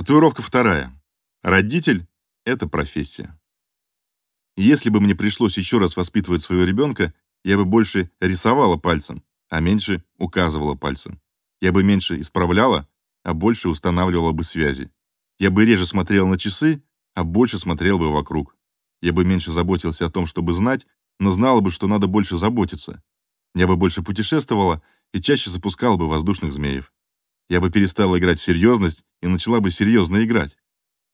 Татуировка вторая. Родитель – это профессия. Если бы мне пришлось еще раз воспитывать своего ребенка, я бы больше рисовала пальцем, а меньше указывала пальцем. Я бы меньше исправляла, а больше устанавливала бы связи. Я бы реже смотрел на часы, а больше смотрел бы вокруг. Я бы меньше заботился о том, чтобы знать, но знала бы, что надо больше заботиться. Я бы больше путешествовала и чаще запускала бы воздушных змеев. Я бы перестала играть в серьезность и начала бы серьезно играть.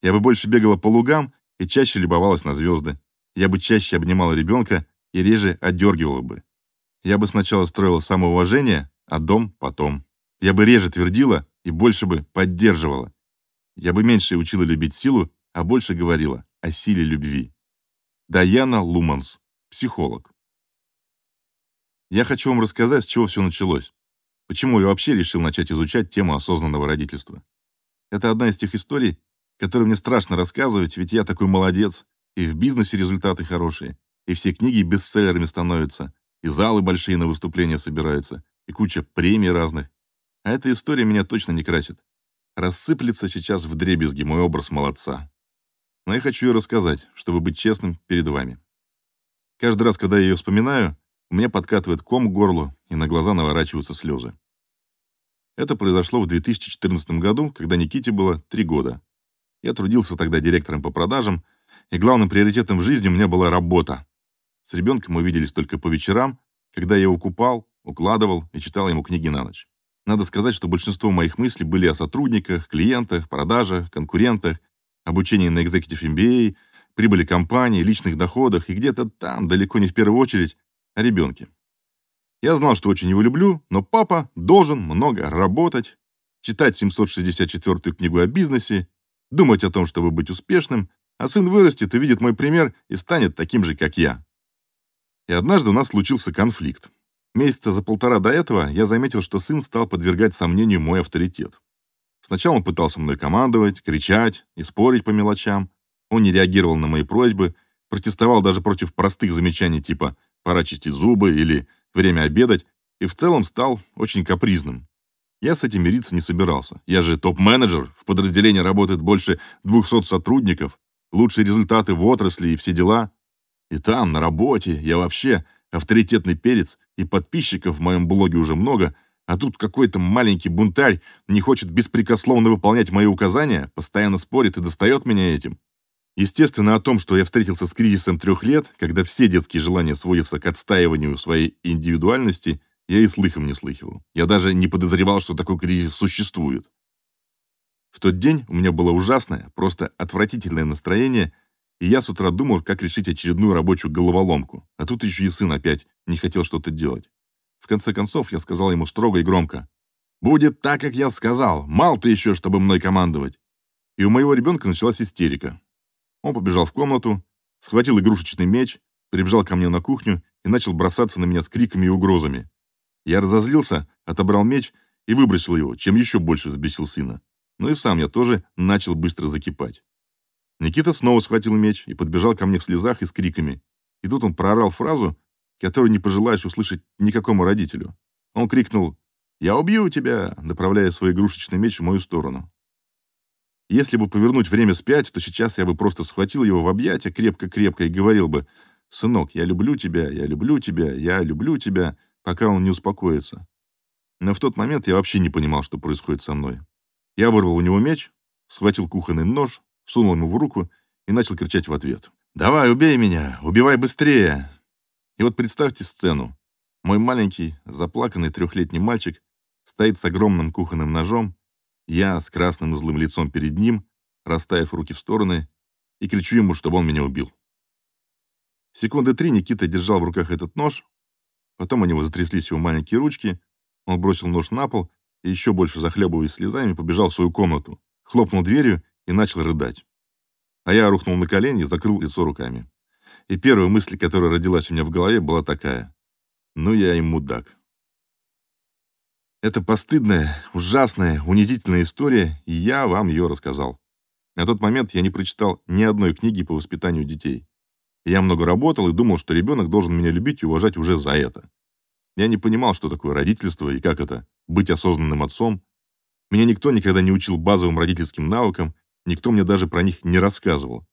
Я бы больше бегала по лугам и чаще любовалась на звезды. Я бы чаще обнимала ребенка и реже отдергивала бы. Я бы сначала строила самоуважение, а дом потом. Я бы реже твердила и больше бы поддерживала. Я бы меньше учила любить силу, а больше говорила о силе любви. Даяна Луманс, психолог. Я хочу вам рассказать, с чего все началось. Почему я вообще решил начать изучать тему осознанного родительства. Это одна из тех историй, которые мне страшно рассказывать, ведь я такой молодец, и в бизнесе результаты хорошие, и все книги бестселлерами становятся, и залы большие на выступления собираются, и куча премий разных. А эта история меня точно не красит. Рассыплется сейчас в дребезги мой образ молодца. Но я хочу ее рассказать, чтобы быть честным перед вами. Каждый раз, когда я ее вспоминаю, меня подкатывает ком к горлу, и на глаза наворачиваются слезы. Это произошло в 2014 году, когда Никите было три года. Я трудился тогда директором по продажам, и главным приоритетом в жизни у меня была работа. С ребенком мы виделись только по вечерам, когда я его купал, укладывал и читал ему книги на ночь. Надо сказать, что большинство моих мыслей были о сотрудниках, клиентах, продажах, конкурентах, обучении на Executive MBA, прибыли компании, личных доходах и где-то там, далеко не в первую очередь, о. Я знал, что очень его люблю, но папа должен много работать, читать 764-ю книгу о бизнесе, думать о том, чтобы быть успешным, а сын вырастет и видит мой пример и станет таким же, как я. И однажды у нас случился конфликт. Месяца за полтора до этого я заметил, что сын стал подвергать сомнению мой авторитет. Сначала он пытался мной командовать, кричать и спорить по мелочам. Он не реагировал на мои просьбы, протестовал даже против простых замечаний типа пора чистить зубы или время обедать, и в целом стал очень капризным. Я с этим мириться не собирался. Я же топ-менеджер, в подразделении работает больше 200 сотрудников, лучшие результаты в отрасли и все дела. И там, на работе, я вообще авторитетный перец, и подписчиков в моем блоге уже много, а тут какой-то маленький бунтарь не хочет беспрекословно выполнять мои указания, постоянно спорит и достает меня этим. Естественно, о том, что я встретился с кризисом трех лет, когда все детские желания сводятся к отстаиванию своей индивидуальности, я и слыхом не слыхивал. Я даже не подозревал, что такой кризис существует. В тот день у меня было ужасное, просто отвратительное настроение, и я с утра думал, как решить очередную рабочую головоломку. А тут еще и сын опять не хотел что-то делать. В конце концов, я сказал ему строго и громко: "Будет так, как я сказал. Мал ты еще, чтобы мной командовать". И у моего ребенка началась истерика. Он побежал в комнату, схватил игрушечный меч, прибежал ко мне на кухню и начал бросаться на меня с криками и угрозами. Я разозлился, отобрал меч и выбросил его, чем еще больше взбесил сына. Но и сам я тоже начал быстро закипать. Никита снова схватил меч и подбежал ко мне в слезах и с криками. И тут он проорал фразу, которую не пожелаешь услышать никакому родителю. Он крикнул «Я убью тебя!», направляя свой игрушечный меч в мою сторону. Если бы повернуть время вспять, то сейчас я бы просто схватил его в объятия крепко-крепко и говорил бы «Сынок, я люблю тебя, я люблю тебя, я люблю тебя», пока он не успокоится. Но в тот момент я вообще не понимал, что происходит со мной. Я вырвал у него меч, схватил кухонный нож, сунул ему в руку и начал кричать в ответ. «Давай, убей меня! Убивай быстрее!» И вот представьте сцену. Мой маленький, заплаканный трехлетний мальчик стоит с огромным кухонным ножом я с красным и злым лицом перед ним, расставив руки в стороны, и кричу ему, чтобы он меня убил. Секунды три Никита держал в руках этот нож, потом у него затряслись его маленькие ручки, он бросил нож на пол и еще больше захлебываясь слезами побежал в свою комнату, хлопнул дверью и начал рыдать. А я рухнул на колени и закрыл лицо руками. И первая мысль, которая родилась у меня в голове, была такая: ну я и мудак. Это постыдная, ужасная, унизительная история, и я вам ее рассказал. На тот момент я не прочитал ни одной книги по воспитанию детей. Я много работал и думал, что ребенок должен меня любить и уважать уже за это. Я не понимал, что такое родительство и как это быть осознанным отцом. Меня никто никогда не учил базовым родительским навыкам, никто мне даже про них не рассказывал.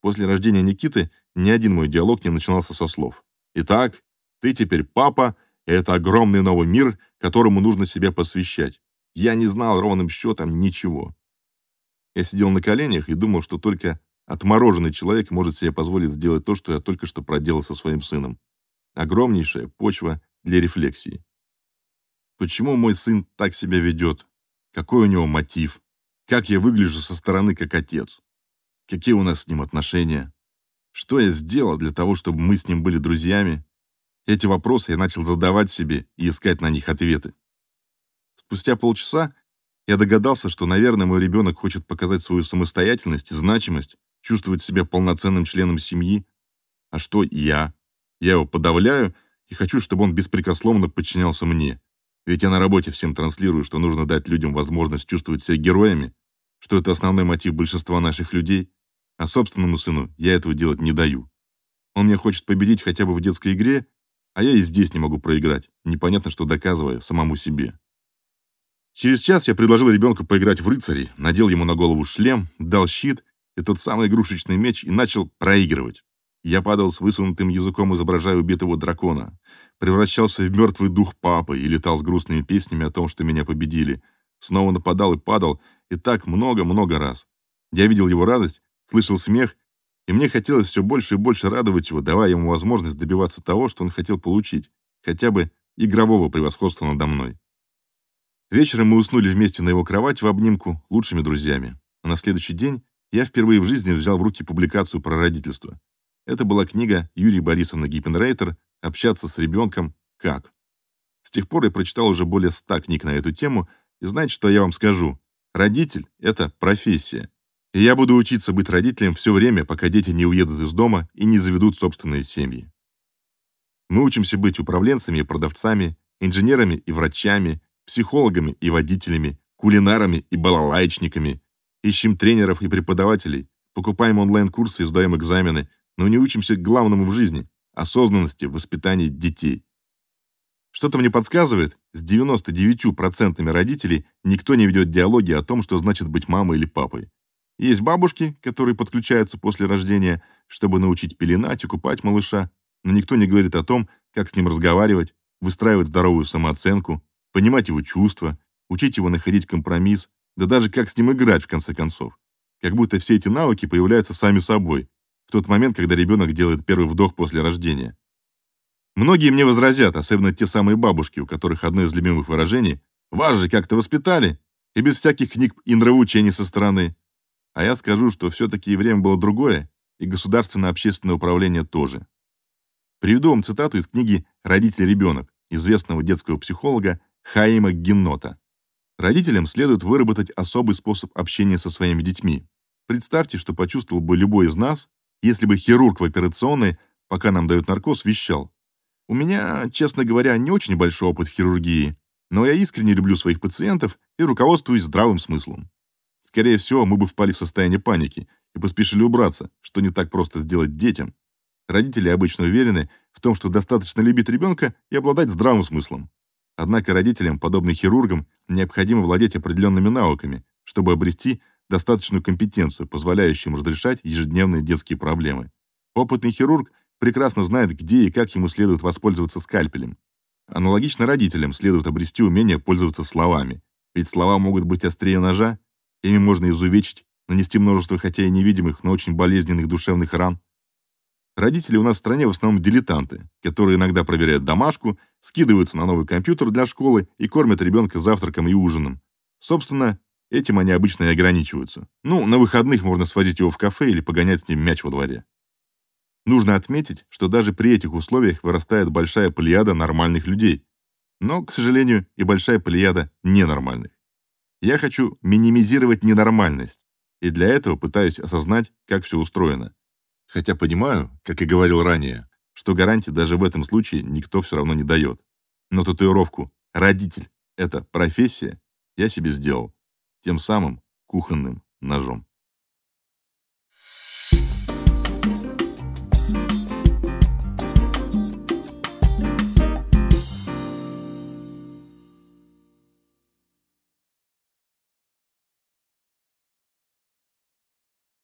После рождения Никиты ни один мой диалог не начинался со слов. «Итак, ты теперь папа, это огромный новый мир, которому нужно себя посвящать. Я не знал ровным счетом ничего. Я сидел на коленях и думал, что только отмороженный человек может себе позволить сделать то, что я только что проделал со своим сыном. Огромнейшая почва для рефлексии. Почему мой сын так себя ведет? Какой у него мотив? Как я выгляжу со стороны как отец? Какие у нас с ним отношения? Что я сделал для того, чтобы мы с ним были друзьями? Эти вопросы я начал задавать себе и искать на них ответы. Спустя полчаса я догадался, что, наверное, мой ребенок хочет показать свою самостоятельность и значимость, чувствовать себя полноценным членом семьи. А что я? Я его подавляю и хочу, чтобы он беспрекословно подчинялся мне. Ведь я на работе всем транслирую, что нужно дать людям возможность чувствовать себя героями, что это основной мотив большинства наших людей, а собственному сыну я этого делать не даю. Он мне хочет победить хотя бы в детской игре, а я и здесь не могу проиграть, непонятно что доказывая самому себе. Через час я предложил ребенку поиграть в рыцарей, надел ему на голову шлем, дал щит и тот самый игрушечный меч и начал проигрывать. Я падал с высунутым языком, изображая убитого дракона, превращался в мертвый дух папы и летал с грустными песнями о том, что меня победили. Снова нападал и падал, и так много-много раз. Я видел его радость, слышал смех и мне хотелось все больше и больше радовать его, давая ему возможность добиваться того, что он хотел получить, хотя бы игрового превосходства надо мной. Вечером мы уснули вместе на его кровати в обнимку, лучшими друзьями. А на следующий день я впервые в жизни взял в руки публикацию про родительство. Это была книга Юрии Борисовны Гиппенрейтер «Общаться с ребенком. Как?». С тех пор я прочитал уже более ста книг на эту тему, и знаете, что я вам скажу? Родитель — это профессия. Я буду учиться быть родителем все время, пока дети не уедут из дома и не заведут собственные семьи. Мы учимся быть управленцами и продавцами, инженерами и врачами, психологами и водителями, кулинарами и балалайчниками, ищем тренеров и преподавателей, покупаем онлайн-курсы и сдаем экзамены, но не учимся главному в жизни – осознанности в воспитании детей. Что-то мне подсказывает, с 99% родителей никто не ведет диалоги о том, что значит быть мамой или папой. Есть бабушки, которые подключаются после рождения, чтобы научить пеленать и купать малыша, но никто не говорит о том, как с ним разговаривать, выстраивать здоровую самооценку, понимать его чувства, учить его находить компромисс, да даже как с ним играть в конце концов. Как будто все эти навыки появляются сами собой в тот момент, когда ребенок делает первый вдох после рождения. Многие мне возразят, особенно те самые бабушки, у которых одно из любимых выражений «Вас же как-то воспитали!» и без всяких книг и нравоучений со стороны. А я скажу, что все-таки время было другое, и государственное общественное управление тоже. Приведу вам цитату из книги «Родитель-ребенок» известного детского психолога Хаима Геннота. Родителям следует выработать особый способ общения со своими детьми. Представьте, что почувствовал бы любой из нас, если бы хирург в операционной, пока нам дают наркоз, вещал. У меня, честно говоря, не очень большой опыт в хирургии, но я искренне люблю своих пациентов и руководствуюсь здравым смыслом. Скорее всего, мы бы впали в состояние паники и поспешили убраться, что не так просто сделать детям. Родители обычно уверены в том, что достаточно любить ребенка и обладать здравым смыслом. Однако родителям, подобно хирургам, необходимо владеть определенными навыками, чтобы обрести достаточную компетенцию, позволяющую им разрешать ежедневные детские проблемы. Опытный хирург прекрасно знает, где и как ему следует воспользоваться скальпелем. Аналогично родителям следует обрести умение пользоваться словами, ведь слова могут быть острее ножа Ими можно изувечить, нанести множество хотя и невидимых, но очень болезненных душевных ран. Родители у нас в стране в основном дилетанты, которые иногда проверяют домашку, скидываются на новый компьютер для школы и кормят ребенка завтраком и ужином. Собственно, этим они обычно и ограничиваются. Ну, на выходных можно сводить его в кафе или погонять с ним мяч во дворе. Нужно отметить, что даже при этих условиях вырастает большая плеяда нормальных людей, но, к сожалению, и большая плеяда ненормальных. Я хочу минимизировать ненормальность, и для этого пытаюсь осознать, как все устроено. Хотя понимаю, как и говорил ранее, что гарантии даже в этом случае никто все равно не дает. Но татуировку «родитель» — это профессия я себе сделал, тем самым кухонным ножом.